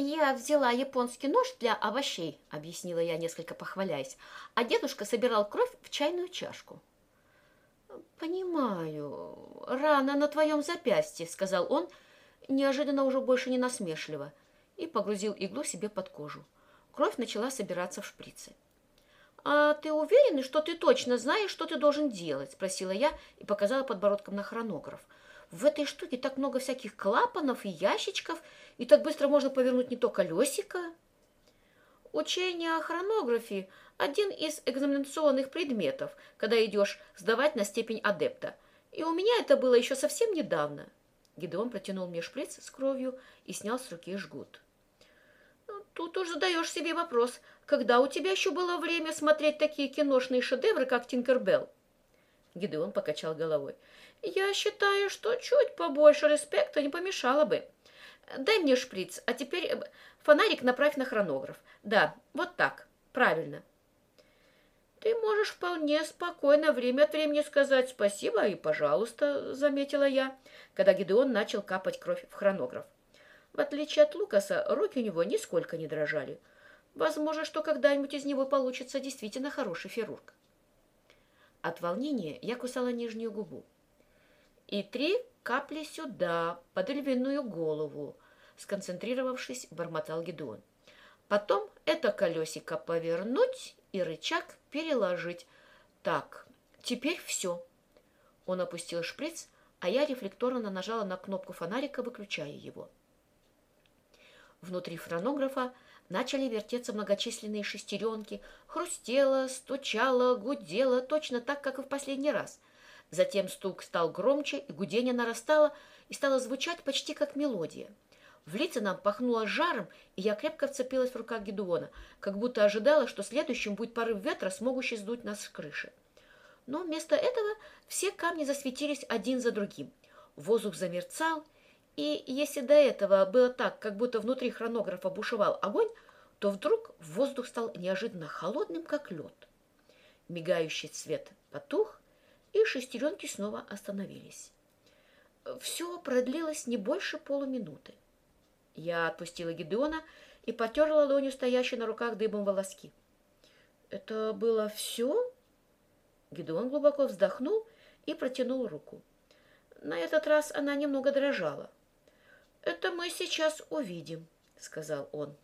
«Я взяла японский нож для овощей», — объяснила я, несколько похваляясь, «а дедушка собирал кровь в чайную чашку». «Понимаю. Рана на твоем запястье», — сказал он, неожиданно уже больше не насмешливо, и погрузил иглу себе под кожу. Кровь начала собираться в шприцы. «А ты уверен, что ты точно знаешь, что ты должен делать?» — спросила я и показала подбородком на хронограф — в этой штуке так много всяких клапанов и ящичков, и так быстро можно повернуть не то колесико. Учение о хронографии – один из экзаменационных предметов, когда идешь сдавать на степень адепта. И у меня это было еще совсем недавно. Гидеон протянул мне шприц с кровью и снял с руки жгут. Тут уж задаешь себе вопрос, когда у тебя еще было время смотреть такие киношные шедевры, как «Тинкербелл»? Гидеон покачал головой. Я считаю, что чуть побольше респекта не помешало бы. Дай мне шприц, а теперь э, фонарик направь на хронограф. Да, вот так. Правильно. Ты можешь вполне спокойно время от времени сказать спасибо и пожалуйста, заметила я, когда Гидеон начал капать кровь в хронограф. В отличие от Лукаса, руки у него нисколько не дрожали. Возможно, что когда-нибудь из него получится действительно хороший хирург. От волнения я кусала нижнюю губу и три капли сюда, под львиную голову, сконцентрировавшись, бормотал Гедеон. Потом это колесико повернуть и рычаг переложить. Так, теперь все. Он опустил шприц, а я рефлекторно нажала на кнопку фонарика, выключая его. Внутри фронографа начали вертеться многочисленные шестеренки, хрустело, стучало, гудело, точно так, как и в последний раз – Затем стук стал громче, и гудение нарастало и стало звучать почти как мелодия. В лица нам пахнуло жаром, и я крепко вцепилась в рукав Гедуона, как будто ожидала, что следующим будет порыв ветра, смогущий сдуть нас с крыши. Но вместо этого все камни засветились один за другим. Воздух замерцал, и если до этого было так, как будто внутри хронографа бушевал огонь, то вдруг воздух стал неожиданно холодным, как лед. Мигающий цвет потух, и шестеренки снова остановились. Все продлилось не больше полуминуты. Я отпустила Гидеона и потерла ладонью стоящие на руках дыбом волоски. «Это было все?» Гидеон глубоко вздохнул и протянул руку. На этот раз она немного дрожала. «Это мы сейчас увидим», — сказал он.